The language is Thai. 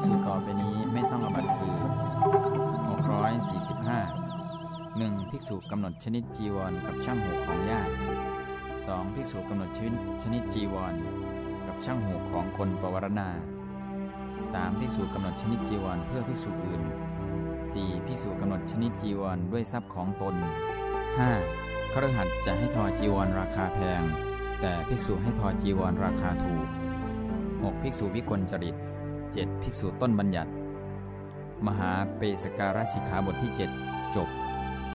วารภิกษุต่อไปนี้ไม่ต้องอบัตคือ 645 1. ภิกษุกำหนดชนิดจีวรกับช่างหูของญาติ 2. ภิกษุกำหนดชนิดชนิดจีวร กับช่างหูของคนปวารณา 3. ภิกษุกำหนดชนิดจีวรเพื่อภิกษุอื่น 4. ภิกษุกำหนดชนิดจีวรด้วยทรัพย์ของตน 5. ครหัสถ์จะให้ทอจีวรราคาแพง แต่ภิกษุให้ทอจีวรราคาถูก 6. ภิกษุวิกลจริต 7. ภิกษุต้นบัญญัติ มหาเปสการสิกขาบทที่ 7